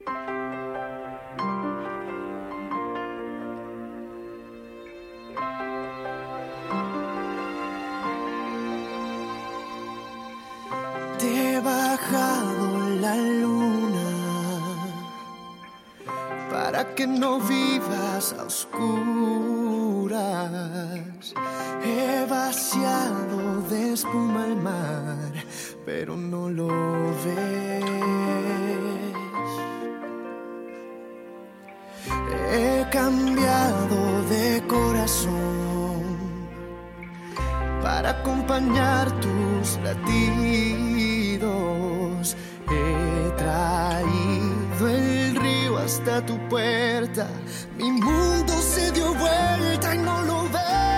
Te he bajado la luna para que no vivas a oscuras. He vaciado de espuma el mar, pero no lo ves. para acompañar tus latidos. He traído el río hasta tu puerta. Mi mundo se dio vuelta y no lo veo.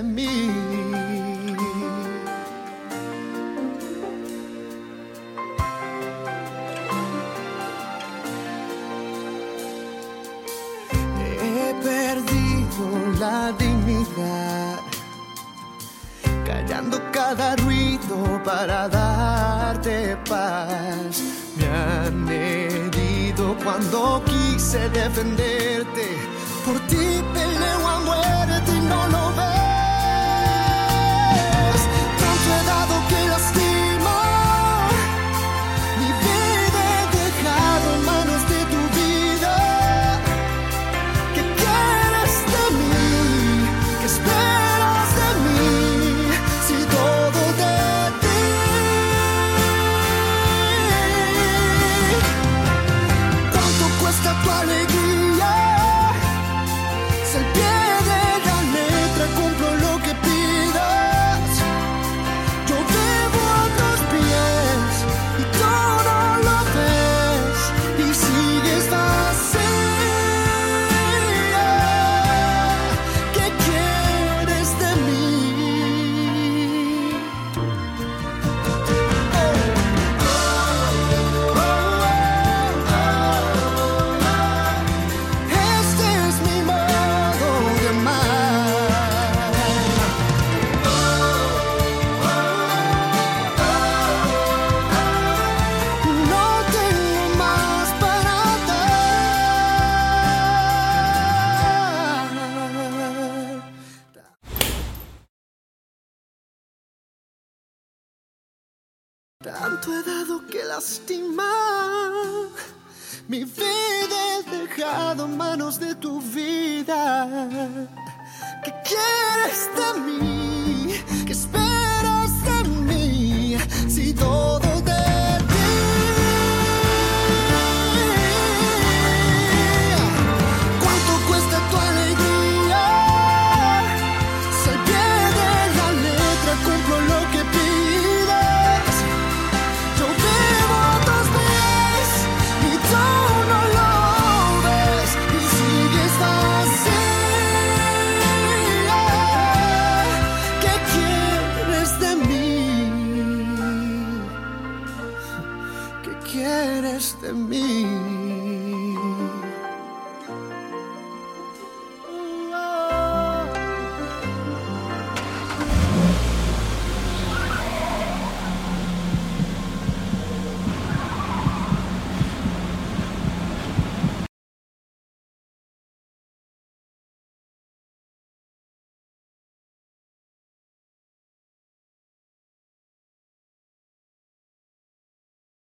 He perdido la dignidad, callando cada ruido para darte paz. Me han herido cuando quise defenderte Tanto he dado que lastimar. Mi vida he dejado manos de tu vida. ¿Qué quieres de mí?